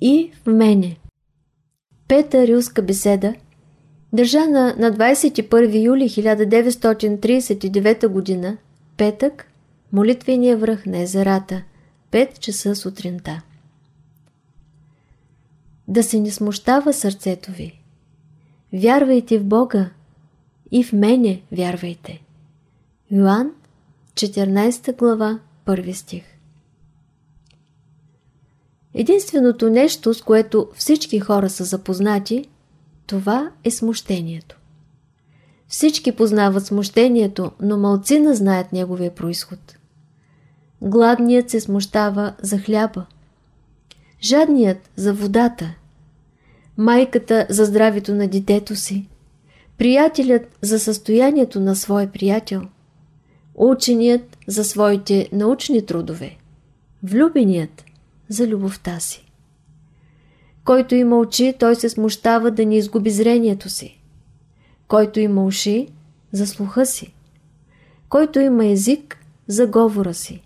и в мене. Пета рилска беседа, държана на 21 юли 1939 г., петък, молитвения връх на езерата, 5 часа сутринта. Да се не смущава сърцето ви. Вярвайте в Бога и в мене вярвайте. Йоан, 14 глава, 1 стих. Единственото нещо, с което всички хора са запознати, това е смущението. Всички познават смущението, но малцина знаят неговия происход. Гладният се смущава за хляба, жадният за водата, майката за здравето на детето си, приятелят за състоянието на свой приятел, ученият за своите научни трудове, влюбеният за любовта си. Който има очи, той се смущава да не изгуби зрението си. Който има уши, за слуха си. Който има език, за говора си.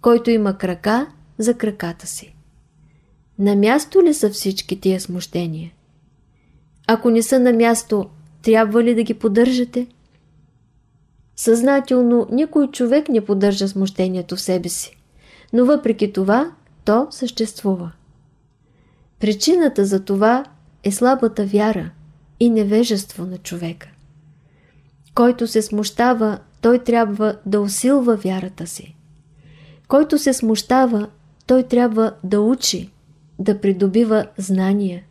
Който има крака, за краката си. На място ли са всички тия смущения? Ако не са на място, трябва ли да ги поддържате? Съзнателно никой човек не поддържа смущението в себе си, но въпреки това то съществува. Причината за това е слабата вяра и невежество на човека. Който се смущава, той трябва да усилва вярата си. Който се смущава, той трябва да учи, да придобива знания.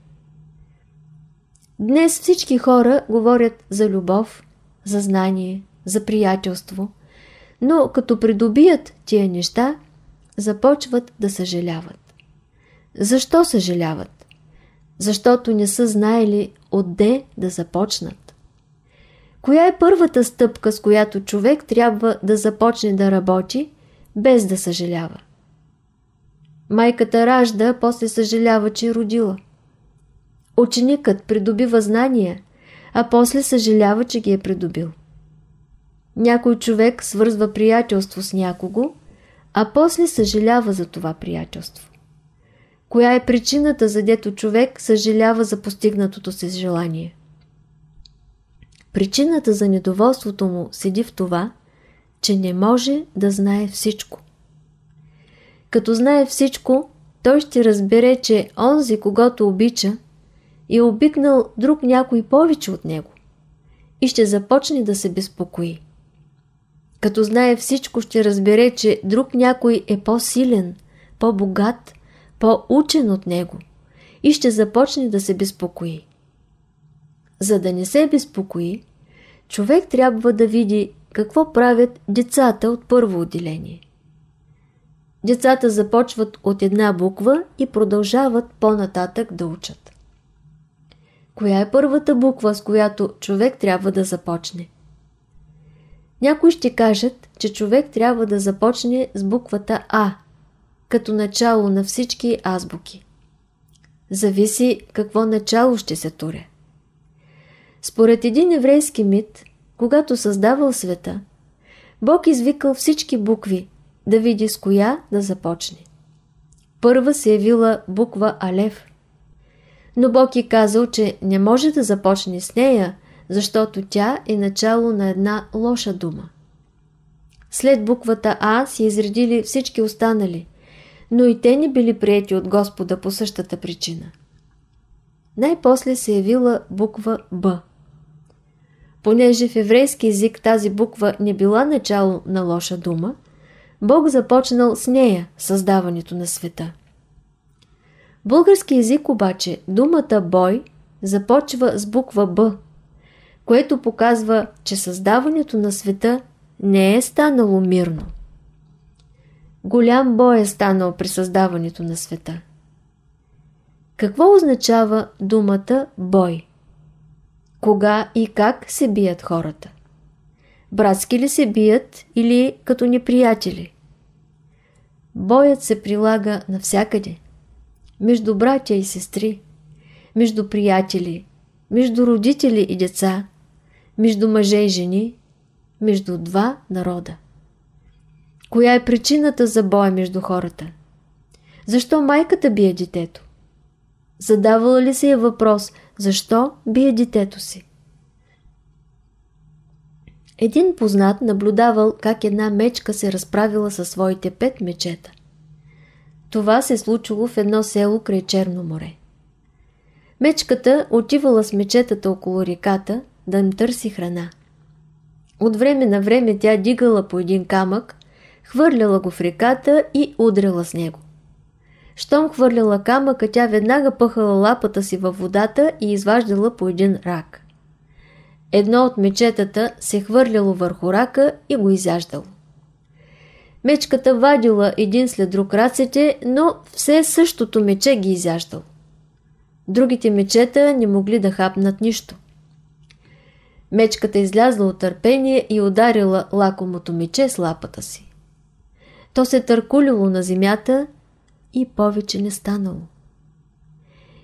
Днес всички хора говорят за любов, за знание, за приятелство, но като придобият тия неща, започват да съжаляват. Защо съжаляват? Защото не са знаели отде да започнат. Коя е първата стъпка, с която човек трябва да започне да работи, без да съжалява? Майката ражда, после съжалява, че е родила. Ученикът придобива знания, а после съжалява, че ги е придобил. Някой човек свързва приятелство с някого, а после съжалява за това приятелство. Коя е причината, за дето човек съжалява за постигнатото си желание? Причината за недоволството му седи в това, че не може да знае всичко. Като знае всичко, той ще разбере, че онзи, когато обича, е обикнал друг някой повече от него и ще започне да се безпокои. Като знае всичко, ще разбере, че друг някой е по-силен, по-богат, по-учен от него и ще започне да се безпокои. За да не се безпокои, човек трябва да види какво правят децата от първо отделение. Децата започват от една буква и продължават по-нататък да учат. Коя е първата буква, с която човек трябва да започне? Някои ще кажат, че човек трябва да започне с буквата А, като начало на всички азбуки. Зависи какво начало ще се туре. Според един еврейски мит, когато създавал света, Бог извикал всички букви да види с коя да започне. Първа се явила буква Алев. Но Бог е казал, че не може да започне с нея, защото тя е начало на една лоша дума. След буквата А си изредили всички останали, но и те не били приети от Господа по същата причина. Най-после се явила буква Б. Понеже в еврейски език тази буква не била начало на лоша дума, Бог започнал с нея създаването на света. Български език обаче думата бой започва с буква Б, което показва, че създаването на света не е станало мирно. Голям бой е станал при създаването на света. Какво означава думата бой? Кога и как се бият хората? Братски ли се бият или като неприятели? Боят се прилага навсякъде. Между братя и сестри, между приятели, между родители и деца, между мъже и жени, между два народа. Коя е причината за боя между хората? Защо майката бие детето? Задавала ли се е въпрос, защо бие детето си? Един познат наблюдавал как една мечка се разправила със своите пет мечета. Това се случило в едно село край Черно море. Мечката отивала с мечетата около реката да им търси храна. От време на време тя дигала по един камък, хвърляла го в реката и удряла с него. Щом хвърляла камъка, тя веднага пъхала лапата си във водата и изваждала по един рак. Едно от мечетата се хвърляло върху рака и го изяждало. Мечката вадила един след друг рацете, но все същото мече ги изяждало. Другите мечета не могли да хапнат нищо. Мечката излязла от търпение и ударила лакомото мече с лапата си. То се търкулило на земята и повече не станало.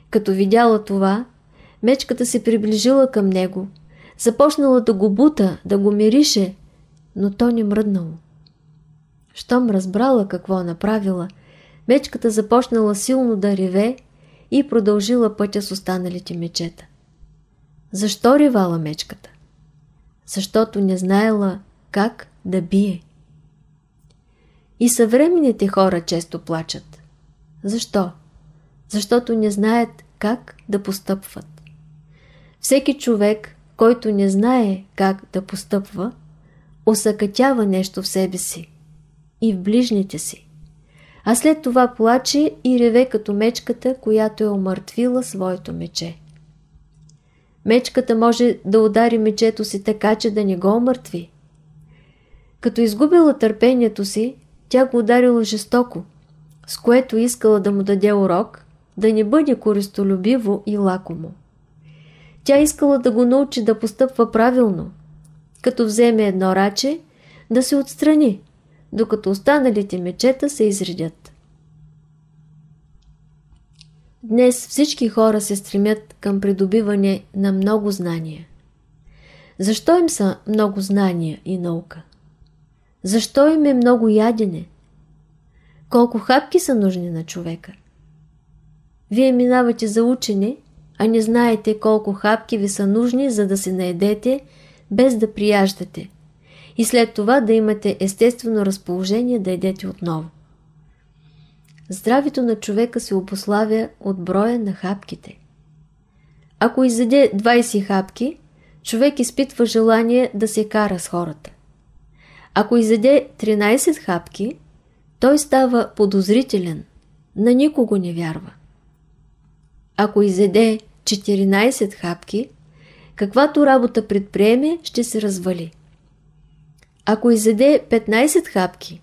Като видяла това, мечката се приближила към него, започнала да го бута, да го мирише, но то не мръднало. Щом разбрала какво направила, мечката започнала силно да реве и продължила пътя с останалите мечета. Защо ревала мечката? Защото не знаела как да бие. И съвременните хора често плачат. Защо? Защото не знаят как да постъпват. Всеки човек, който не знае как да постъпва, осъкътява нещо в себе си и в ближните си. А след това плаче и реве като мечката, която е омъртвила своето мече. Мечката може да удари мечето си така, че да не го омъртви. Като изгубила търпението си, тя го ударила жестоко, с което искала да му даде урок, да не бъде користолюбиво и лакомо. Тя искала да го научи да постъпва правилно, като вземе едно раче, да се отстрани, докато останалите мечета се изредят. Днес всички хора се стремят към придобиване на много знания. Защо им са много знания и наука? Защо им е много ядене? Колко хапки са нужни на човека? Вие минавате за учене, а не знаете колко хапки ви са нужни, за да се наедете, без да прияждате. И след това да имате естествено разположение да едете отново. Здравето на човека се обославя от броя на хапките. Ако изяде 20 хапки, човек изпитва желание да се кара с хората. Ако изяде 13 хапки, той става подозрителен, на никого не вярва. Ако изеде 14 хапки, каквато работа предприеме, ще се развали. Ако изеде 15 хапки,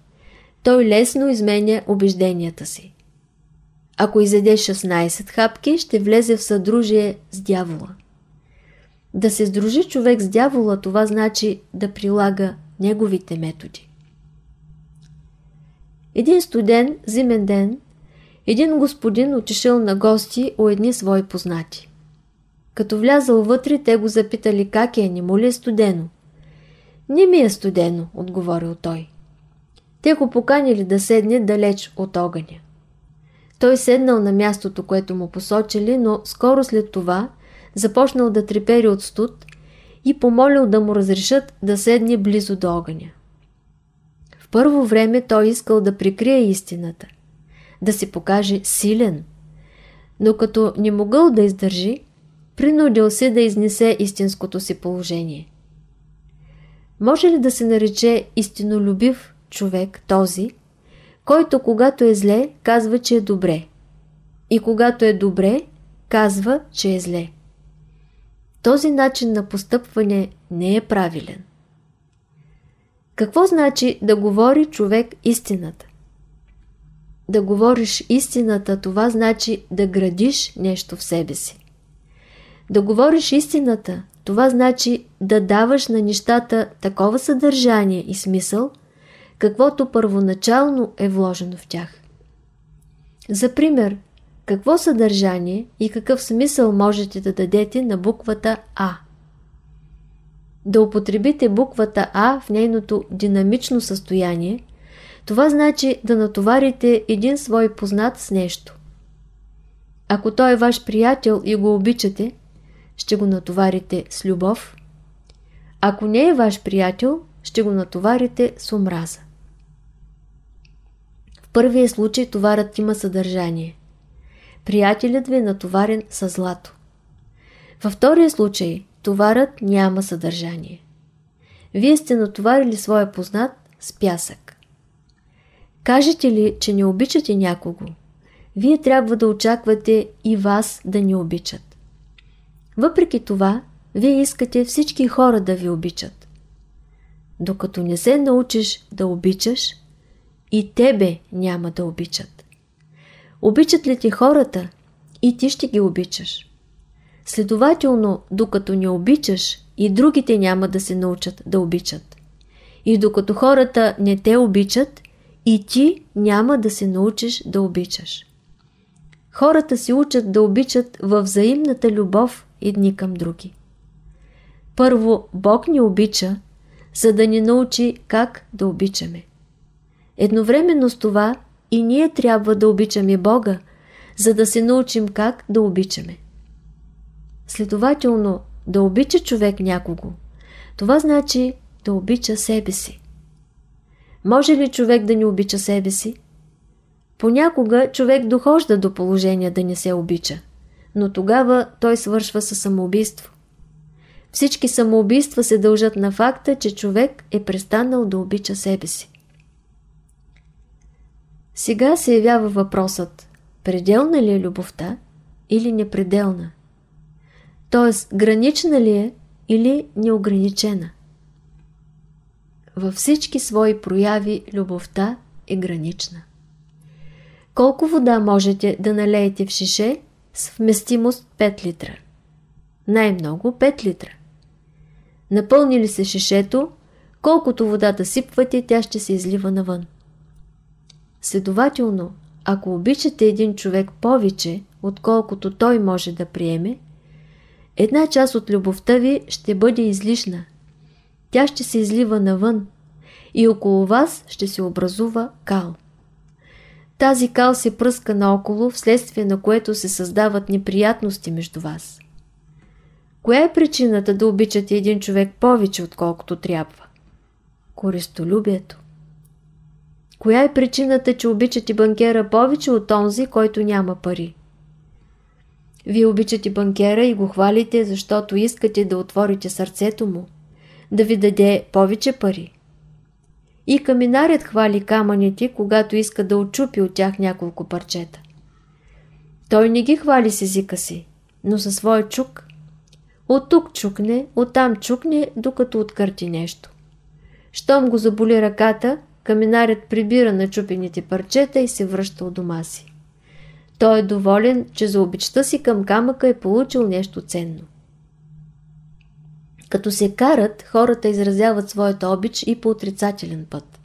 той лесно изменя убежденията си. Ако изеде 16 хапки, ще влезе в съдружие с дявола. Да се сдружи човек с дявола, това значи да прилага неговите методи. Един студен, зимен ден, един господин отишъл на гости у едни свои познати. Като влязал вътре, те го запитали как е, не му ли е студено. Не ми е студено, отговорил той. Те го поканили да седне далеч от огъня. Той седнал на мястото, което му посочили, но скоро след това започнал да трепери от студ и помолил да му разрешат да седне близо до огъня. В първо време той искал да прикрие истината, да се покаже силен, но като не могъл да издържи, принудил се да изнесе истинското си положение. Може ли да се нарече истинолюбив човек този, който когато е зле, казва, че е добре, и когато е добре, казва, че е зле? Този начин на постъпване не е правилен. Какво значи да говори човек истината? Да говориш истината, това значи да градиш нещо в себе си. Да говориш истината, това значи да даваш на нещата такова съдържание и смисъл, каквото първоначално е вложено в тях. За пример, какво съдържание и какъв смисъл можете да дадете на буквата А? Да употребите буквата А в нейното динамично състояние, това значи да натоварите един свой познат с нещо. Ако той е ваш приятел и го обичате, ще го натоварите с любов. Ако не е ваш приятел, ще го натоварите с омраза. Първия случай товарът има съдържание. Приятелят ви е натоварен с злато. Във втория случай товарът няма съдържание. Вие сте натоварили своя познат с пясък. Кажете ли, че не обичате някого, вие трябва да очаквате и вас да ни обичат. Въпреки това, вие искате всички хора да ви обичат. Докато не се научиш да обичаш, и тебе няма да обичат. Обичат ли ти хората, и ти ще ги обичаш. Следователно, докато не обичаш, и другите няма да се научат да обичат. И докато хората не те обичат, и ти няма да се научиш да обичаш. Хората се учат да обичат във взаимната любов едни към други. Първо, Бог ни обича, за да ни научи как да обичаме. Едновременно с това и ние трябва да обичаме Бога, за да се научим как да обичаме. Следователно, да обича човек някого, това значи да обича себе си. Може ли човек да не обича себе си? Понякога човек дохожда до положение да не се обича, но тогава той свършва със самоубийство. Всички самоубийства се дължат на факта, че човек е престанал да обича себе си. Сега се явява въпросът, пределна ли е любовта или непределна? Тоест, гранична ли е или неограничена? Във всички свои прояви любовта е гранична. Колко вода можете да налеете в шише с вместимост 5 литра? Най-много 5 литра. Напълни ли се шишето, колкото вода да сипвате, тя ще се излива навън. Следователно, ако обичате един човек повече, отколкото той може да приеме, една част от любовта ви ще бъде излишна. Тя ще се излива навън и около вас ще се образува кал. Тази кал се пръска наоколо, вследствие на което се създават неприятности между вас. Коя е причината да обичате един човек повече, отколкото трябва? Користолюбието. Коя е причината, че обичате банкера повече от онзи, който няма пари? Вие обичате банкера и го хвалите, защото искате да отворите сърцето му, да ви даде повече пари. И каминарят хвали камъните, когато иска да очупи от тях няколко парчета. Той не ги хвали с езика си, но със своя чук. От тук чукне, оттам чукне, докато откърти нещо. Щом го заболи ръката, каминарят прибира начупените парчета и се връща от дома си. Той е доволен, че за обичта си към камъка е получил нещо ценно. Като се карат, хората изразяват своята обич и по отрицателен път.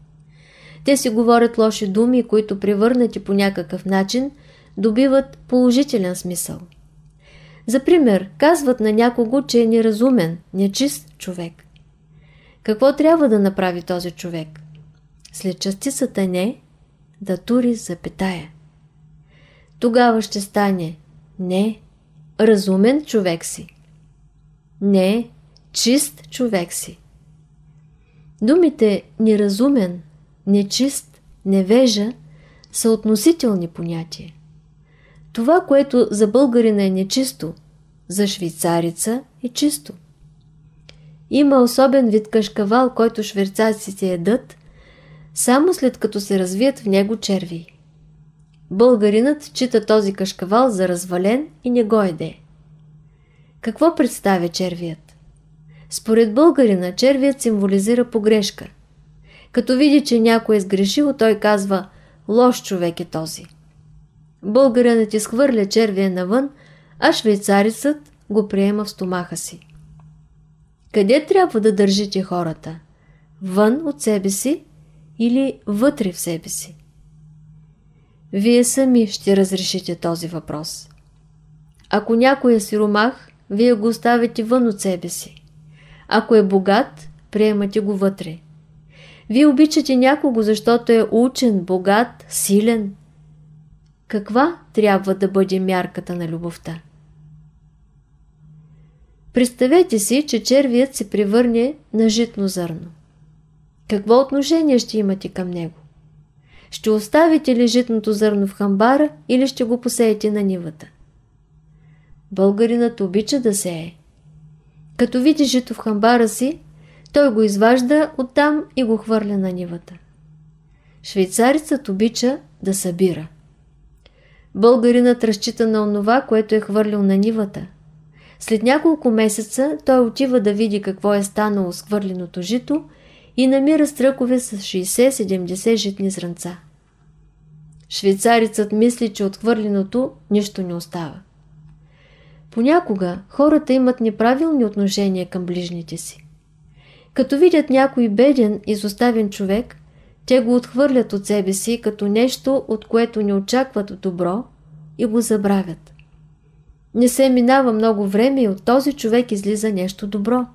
Те си говорят лоши думи, които превърнати по някакъв начин добиват положителен смисъл. За пример, казват на някого, че е неразумен, нечист човек. Какво трябва да направи този човек? След частицата не, да тури запетая. Тогава ще стане не, разумен човек си. Не, чист човек си. Думите неразумен, нечист, невежа са относителни понятия. Това, което за българина е нечисто, за швейцарица е чисто. Има особен вид кашкавал, който швейцарците ядат, само след като се развият в него черви. Българинът чита този кашкавал за развален и не го еде. Какво представя червият? Според българина червият символизира погрешка. Като види, че някой е сгрешил, той казва «Лош човек е този». Българинът изхвърля червия навън, а швейцарицът го приема в стомаха си. Къде трябва да държите хората? Вън от себе си или вътре в себе си? Вие сами ще разрешите този въпрос. Ако някой е сиромах, вие го оставите вън от себе си. Ако е богат, приемате го вътре. Вие обичате някого, защото е учен, богат, силен. каква трябва да бъде мярката на любовта. Представете си, че червият се превърне на житно зърно. Какво отношение ще имате към него? Ще оставите ли житното зърно в хамбара или ще го посеете на нивата? Българинът обича да сее. Като види жито в хамбара си, той го изважда оттам и го хвърля на нивата. Швейцарецът обича да събира. Българинът разчита на онова, което е хвърлил на нивата. След няколко месеца той отива да види какво е станало с хвърленото жито и намира стръкове с 60-70 житни зранца. Швейцарецът мисли, че от хвърленото нищо не остава. Понякога хората имат неправилни отношения към ближните си. Като видят някой беден, изоставен човек, те го отхвърлят от себе си като нещо, от което не очакват добро и го забравят. Не се минава много време и от този човек излиза нещо добро.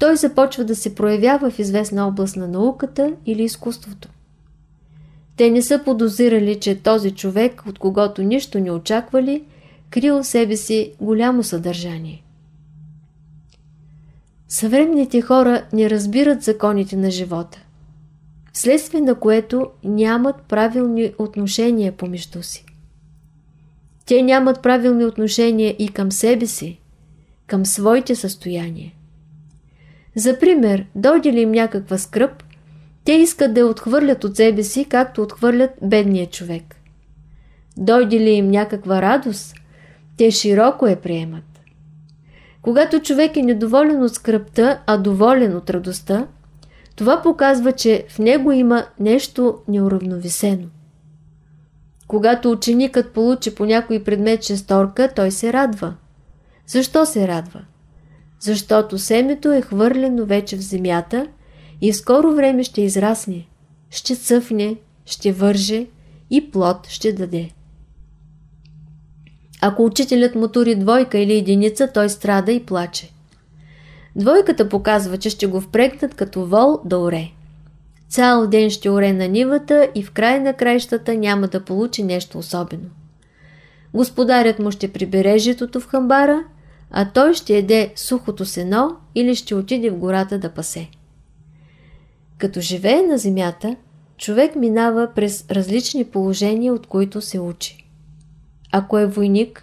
Той започва да се проявява в известна област на науката или изкуството. Те не са подозирали, че този човек, от когото нищо не очаквали, крил в себе си голямо съдържание. Съвременните хора не разбират законите на живота, вследствие на което нямат правилни отношения помежду си. Те нямат правилни отношения и към себе си, към своите състояния. За пример, дойде ли им някаква скръп, те искат да я отхвърлят от себе си, както отхвърлят бедния човек. Дойде ли им някаква радост, те широко я приемат. Когато човек е недоволен от скръпта, а доволен от радостта, това показва, че в него има нещо неуравновесено. Когато ученикът получи по някой предмет шесторка, той се радва. Защо се радва? Защото семето е хвърлено вече в земята и в скоро време ще израсне, ще цъфне, ще върже и плод ще даде. Ако учителят му тури двойка или единица, той страда и плаче. Двойката показва, че ще го впрегнат като вол да оре. Цял ден ще оре на нивата и в край на краищата няма да получи нещо особено. Господарят му ще прибере житото в хамбара, а той ще еде сухото сено или ще отиде в гората да пасе. Като живее на земята, човек минава през различни положения, от които се учи. Ако е войник,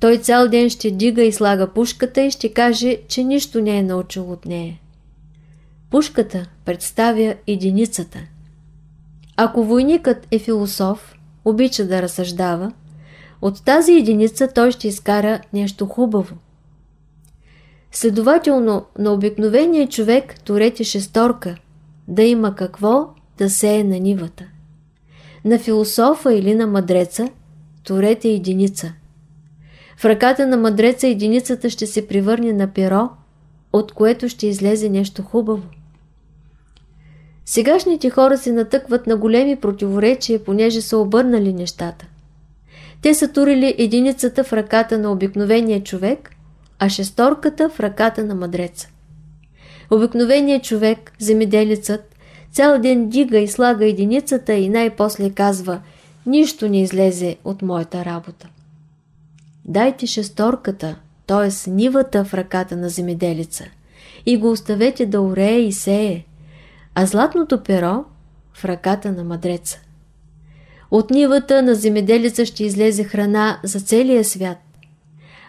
той цял ден ще дига и слага пушката и ще каже, че нищо не е научил от нея. Пушката представя единицата. Ако войникът е философ, обича да разсъждава, от тази единица той ще изкара нещо хубаво. Следователно, на обикновения човек турете шесторка, да има какво да сее на нивата. На философа или на мъдреца турете единица. В ръката на мъдреца единицата ще се превърне на перо, от което ще излезе нещо хубаво. Сегашните хора се натъкват на големи противоречия, понеже са обърнали нещата. Те са турили единицата в ръката на обикновения човек, а шесторката в ръката на мъдреца. Обикновеният човек, земеделецът, цял ден дига и слага единицата и най-после казва «Нищо не излезе от моята работа». Дайте шесторката, т.е. нивата в ръката на земеделица и го оставете да орее и сее, а златното перо в ръката на мъдреца. От нивата на земеделица ще излезе храна за целия свят,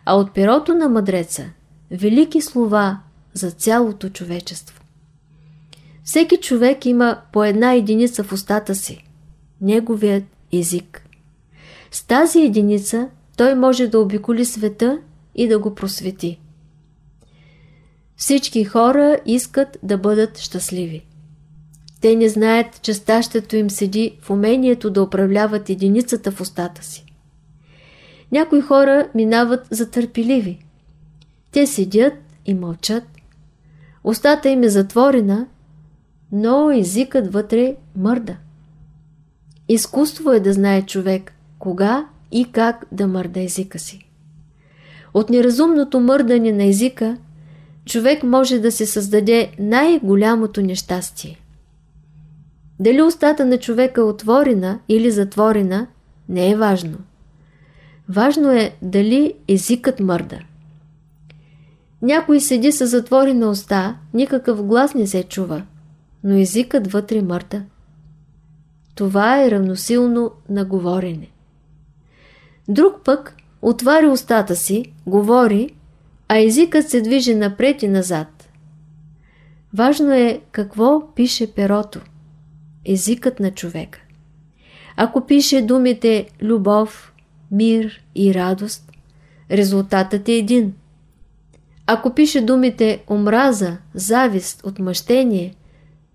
а от перото на мъдреца – велики слова за цялото човечество. Всеки човек има по една единица в устата си – неговият език. С тази единица той може да обиколи света и да го просвети. Всички хора искат да бъдат щастливи. Те не знаят, че стащето им седи в умението да управляват единицата в устата си. Някои хора минават за търпеливи. Те седят и мълчат. Устата им е затворена, но езикът вътре мърда. Изкуство е да знае човек кога и как да мърда езика си. От неразумното мърдане на езика човек може да се създаде най-голямото нещастие. Дали устата на човека е отворена или затворена, не е важно. Важно е дали езикът мърда. Някой седи с затворена уста, никакъв глас не се чува, но езикът вътре мърда. Това е равносилно на говорене. Друг пък отваря устата си, говори, а езикът се движи напред и назад. Важно е какво пише перото, езикът на човека. Ако пише думите любов, мир и радост, резултатът е един. Ако пише думите омраза, завист, отмъщение,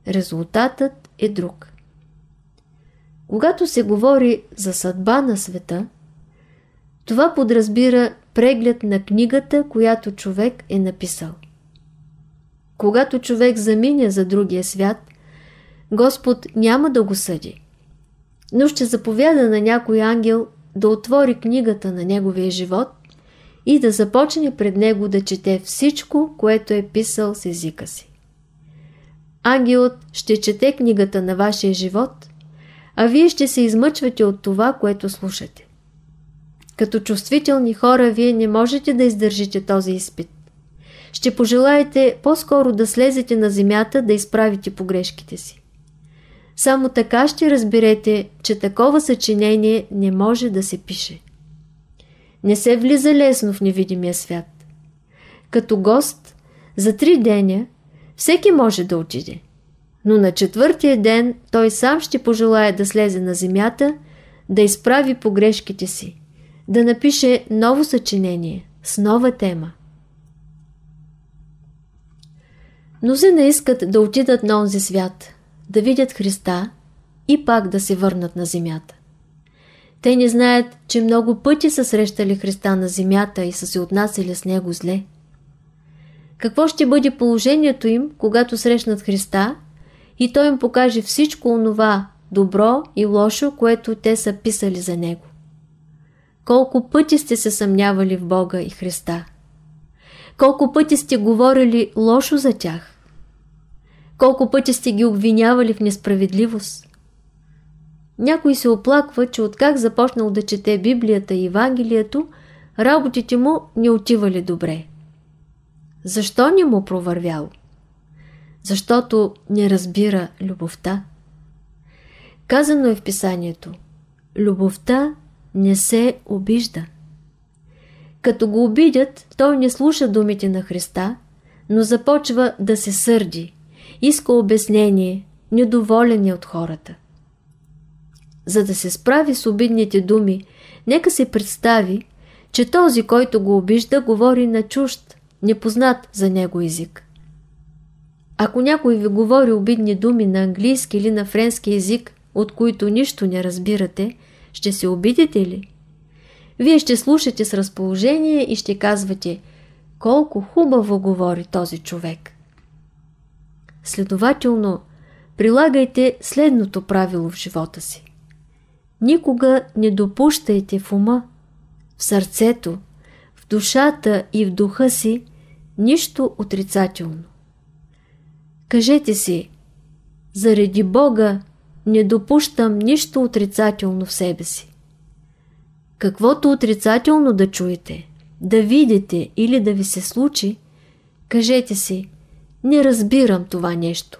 резултатът е друг. Когато се говори за съдба на света, това подразбира преглед на книгата, която човек е написал. Когато човек замине за другия свят, Господ няма да го съди, но ще заповяда на някой ангел да отвори книгата на неговия живот и да започне пред него да чете всичко, което е писал с езика си. Ангелът ще чете книгата на вашия живот, а вие ще се измъчвате от това, което слушате. Като чувствителни хора, вие не можете да издържите този изпит. Ще пожелаете по-скоро да слезете на земята да изправите погрешките си. Само така ще разберете, че такова съчинение не може да се пише. Не се влиза лесно в невидимия свят. Като гост, за три деня, всеки може да отиде. Но на четвъртия ден той сам ще пожелая да слезе на земята, да изправи погрешките си, да напише ново съчинение с нова тема. Мнозина искат да отидат на онзи свят, да видят Христа и пак да се върнат на земята. Те не знаят, че много пъти са срещали Христа на земята и са се отнасяли с Него зле. Какво ще бъде положението им, когато срещнат Христа и Той им покаже всичко онова добро и лошо, което те са писали за Него? Колко пъти сте се съмнявали в Бога и Христа? Колко пъти сте говорили лошо за тях? Колко пъти сте ги обвинявали в несправедливост? Някой се оплаква, че откак започнал да чете Библията и Евангелието, работите му не отивали добре. Защо не му провървял? Защото не разбира любовта. Казано е в писанието Любовта не се обижда. Като го обидят, той не слуша думите на Христа, но започва да се сърди, иска обяснение, недоволен е от хората. За да се справи с обидните думи, нека се представи, че този, който го обижда, говори на чужд, непознат за него език. Ако някой ви говори обидни думи на английски или на френски език, от които нищо не разбирате, ще се обидите ли? Вие ще слушате с разположение и ще казвате колко хубаво говори този човек. Следователно, прилагайте следното правило в живота си. Никога не допущайте в ума, в сърцето, в душата и в духа си нищо отрицателно. Кажете си, заради Бога не допущам нищо отрицателно в себе си. Каквото отрицателно да чуете, да видите или да ви се случи, кажете си, не разбирам това нещо.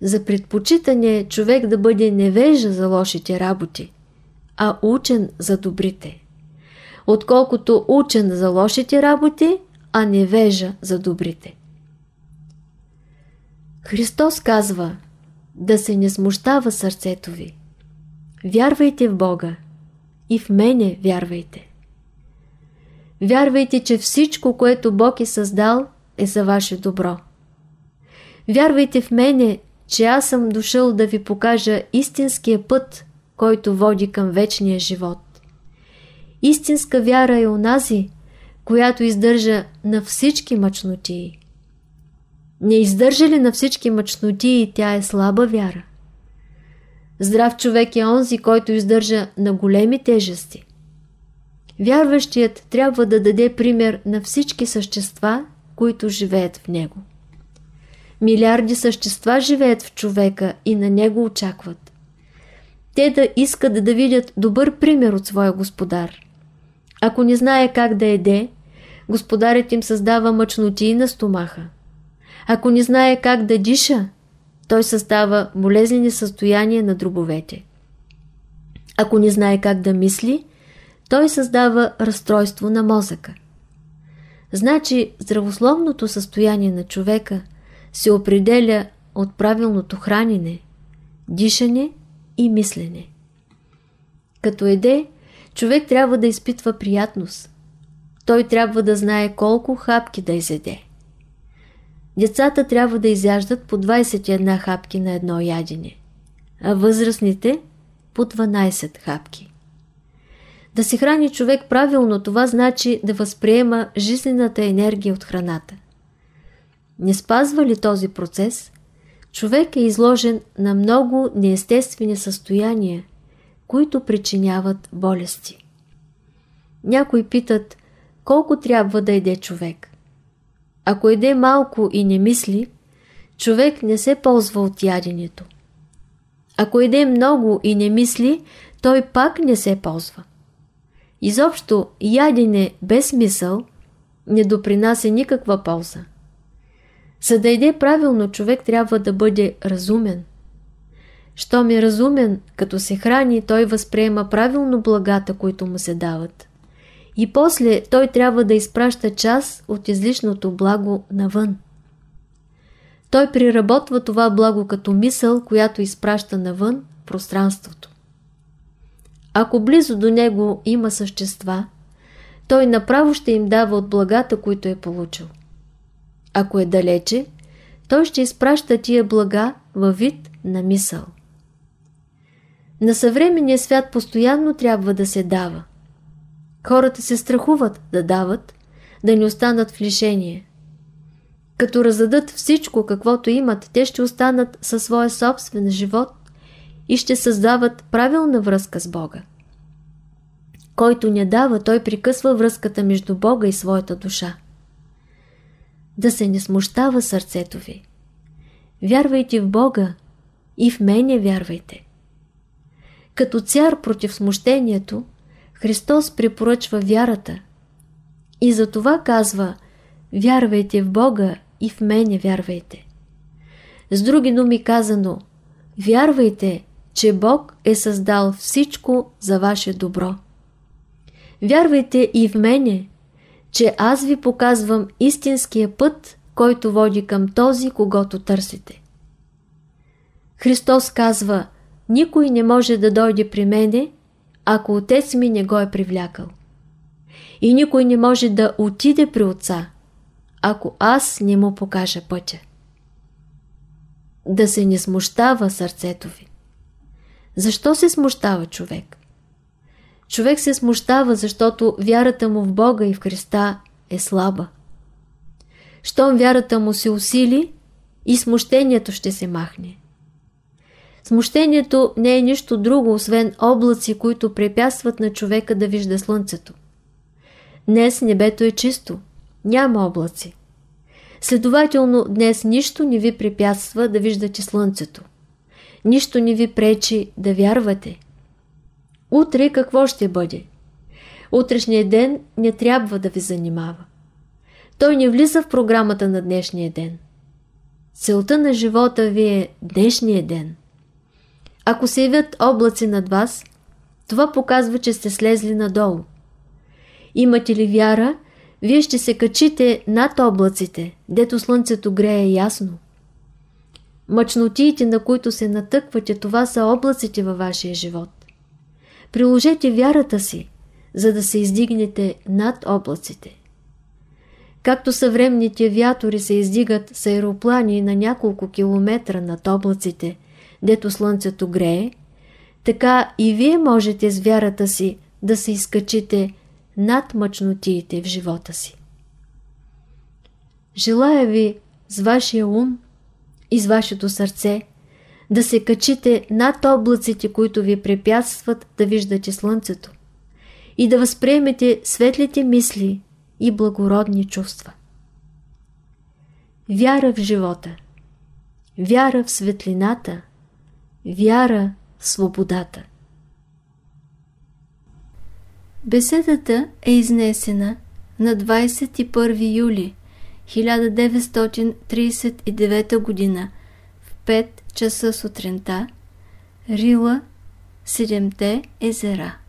За предпочитане е човек да бъде невежа за лошите работи, а учен за добрите. Отколкото учен за лошите работи, а невежа за добрите. Христос казва да се не смущава сърцето ви. Вярвайте в Бога и в мене вярвайте. Вярвайте, че всичко, което Бог е създал, е за ваше добро. Вярвайте в мене, че аз съм дошъл да ви покажа истинския път, който води към вечния живот. Истинска вяра е онази, която издържа на всички мъчнотии. Не издържа ли на всички мъчнотии, тя е слаба вяра. Здрав човек е онзи, който издържа на големи тежести. Вярващият трябва да даде пример на всички същества, които живеят в него. Милиарди същества живеят в човека и на него очакват. те да искат да видят добър пример от своя господар. Ако не знае как да еде, господарят им създава мъчноти на стомаха. Ако не знае как да диша, той създава болезнени състояния на дробовете. Ако не знае как да мисли, той създава разстройство на мозъка. Значи здравословното състояние на човека се определя от правилното хранене, дишане и мислене. Като еде, човек трябва да изпитва приятност. Той трябва да знае колко хапки да изеде. Децата трябва да изяждат по 21 хапки на едно ядене, а възрастните по 12 хапки. Да се храни човек правилно, това значи да възприема жизнената енергия от храната. Не спазва ли този процес, човек е изложен на много неестествени състояния, които причиняват болести. Някои питат, колко трябва да еде човек. Ако еде малко и не мисли, човек не се ползва от яденето. Ако еде много и не мисли, той пак не се ползва. Изобщо ядене без мисъл не допринася никаква полза. За да иде правилно, човек трябва да бъде разумен. Щом е разумен, като се храни, той възприема правилно благата, които му се дават. И после той трябва да изпраща част от излишното благо навън. Той приработва това благо като мисъл, която изпраща навън пространството. Ако близо до него има същества, той направо ще им дава от благата, които е получил. Ако е далече, той ще изпраща тия блага във вид на мисъл. На съвременния свят постоянно трябва да се дава. Хората се страхуват да дават, да не останат в лишение. Като раздадат всичко, каквото имат, те ще останат със своя собствен живот и ще създават правилна връзка с Бога. Който не дава, той прекъсва връзката между Бога и своята душа. Да се не смущава сърцето ви. Вярвайте в Бога и в мене вярвайте. Като цяр против смущението, Христос препоръчва вярата и за това казва «Вярвайте в Бога и в мене вярвайте». С други думи казано «Вярвайте, че Бог е създал всичко за ваше добро». Вярвайте и в мене, че аз ви показвам истинския път, който води към този, когато търсите. Христос казва, никой не може да дойде при мене, ако отец ми не го е привлякал. И никой не може да отиде при отца, ако аз не му покажа пътя. Да се не смущава сърцето ви. Защо се смущава човек? Човек се смущава, защото вярата му в Бога и в Христа е слаба. Щом вярата му се усили, и смущението ще се махне. Смущението не е нищо друго, освен облаци, които препятстват на човека да вижда слънцето. Днес небето е чисто, няма облаци. Следователно, днес нищо не ви препятства да виждате слънцето. Нищо не ви пречи да вярвате. Утре какво ще бъде? Утрешният ден не трябва да ви занимава. Той не влиза в програмата на днешния ден. Целта на живота ви е днешния ден. Ако се явят облаци над вас, това показва, че сте слезли надолу. Имате ли вяра, вие ще се качите над облаците, дето слънцето грее ясно. Мъчнотиите, на които се натъквате, това са облаците във вашия живот. Приложете вярата си, за да се издигнете над облаците. Както съвременните вятори се издигат с аероплани на няколко километра над облаците, дето слънцето грее, така и вие можете с вярата си да се изкачите над мъчнотиите в живота си. Желая ви с вашия ум и с вашето сърце да се качите над облаците, които ви препятстват да виждате слънцето и да възприемете светлите мисли и благородни чувства. Вяра в живота, вяра в светлината, вяра свободата. Беседата е изнесена на 21 юли 1939 г. в 5 часа сутринта, Рила, Седемте езера.